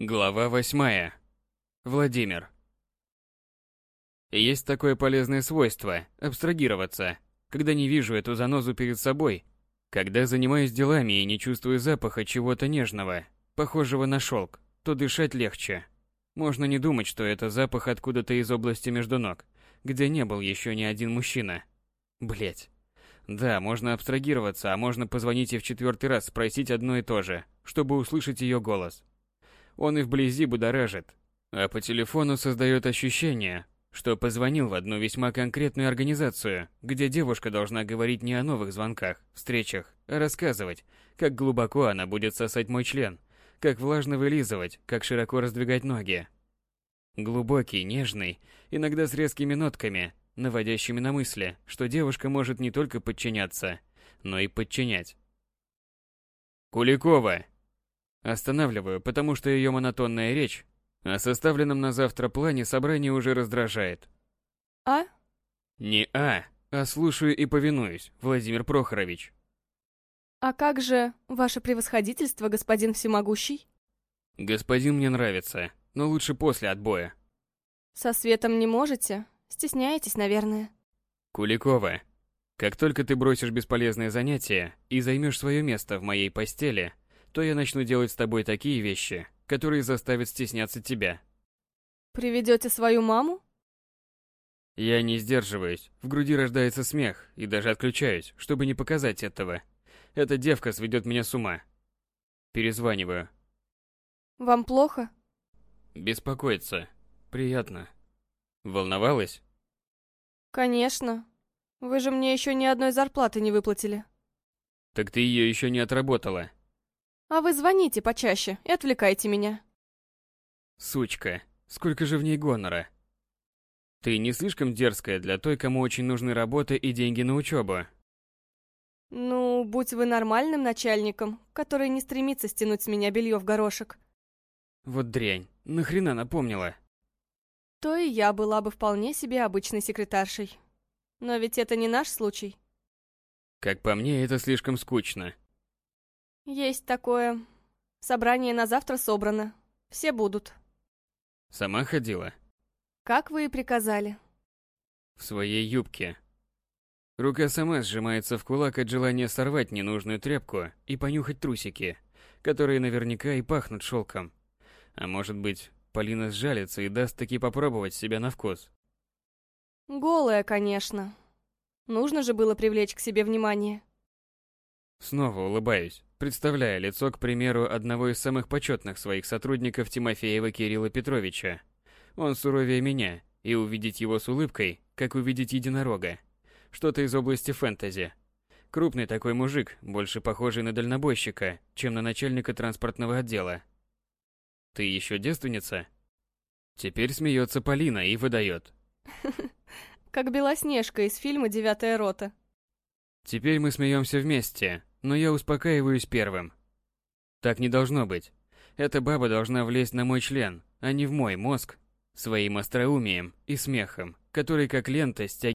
Глава восьмая. Владимир. Есть такое полезное свойство – абстрагироваться, когда не вижу эту занозу перед собой, когда занимаюсь делами и не чувствую запаха чего-то нежного, похожего на шелк, то дышать легче. Можно не думать, что это запах откуда-то из области между ног, где не был еще ни один мужчина. Блять. Да, можно абстрагироваться, а можно позвонить и в четвертый раз спросить одно и то же, чтобы услышать ее голос – он и вблизи будоражит, а по телефону создает ощущение, что позвонил в одну весьма конкретную организацию, где девушка должна говорить не о новых звонках, встречах, а рассказывать, как глубоко она будет сосать мой член, как влажно вылизывать, как широко раздвигать ноги. Глубокий, нежный, иногда с резкими нотками, наводящими на мысли, что девушка может не только подчиняться, но и подчинять. Куликова, Останавливаю, потому что ее монотонная речь о составленном на завтра плане собрания уже раздражает. А? Не а, а слушаю и повинуюсь, Владимир Прохорович. А как же ваше превосходительство, господин всемогущий? Господин мне нравится, но лучше после отбоя. Со светом не можете? Стесняетесь, наверное. Куликова, как только ты бросишь бесполезное занятие и займешь свое место в моей постели, то я начну делать с тобой такие вещи, которые заставят стесняться тебя. Приведете свою маму? Я не сдерживаюсь, в груди рождается смех, и даже отключаюсь, чтобы не показать этого. Эта девка сведет меня с ума. Перезваниваю. Вам плохо? Беспокоиться. Приятно. Волновалась? Конечно. Вы же мне еще ни одной зарплаты не выплатили. Так ты ее еще не отработала. А вы звоните почаще и отвлекайте меня. Сучка, сколько же в ней гонора. Ты не слишком дерзкая для той, кому очень нужны работа и деньги на учебу. Ну, будь вы нормальным начальником, который не стремится стянуть с меня белье в горошек. Вот дрянь, нахрена напомнила? То и я была бы вполне себе обычной секретаршей. Но ведь это не наш случай. Как по мне, это слишком скучно. Есть такое. Собрание на завтра собрано. Все будут. Сама ходила? Как вы и приказали. В своей юбке. Рука сама сжимается в кулак от желания сорвать ненужную тряпку и понюхать трусики, которые наверняка и пахнут шелком. А может быть, Полина сжалится и даст таки попробовать себя на вкус. Голая, конечно. Нужно же было привлечь к себе внимание. Снова улыбаюсь, представляя лицо, к примеру, одного из самых почетных своих сотрудников Тимофеева Кирилла Петровича. Он суровее меня, и увидеть его с улыбкой, как увидеть единорога. Что-то из области фэнтези. Крупный такой мужик, больше похожий на дальнобойщика, чем на начальника транспортного отдела. Ты еще девственница? Теперь смеется Полина и выдает. Как Белоснежка из фильма «Девятая рота». Теперь мы смеемся вместе, но я успокаиваюсь первым. Так не должно быть. Эта баба должна влезть на мой член, а не в мой мозг, своим остроумием и смехом, который как лента стягивает